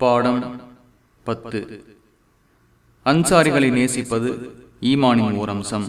பாடம் பத்து. அன்சாரிகளை நேசிப்பது ஈமானின் ஓர் அம்சம்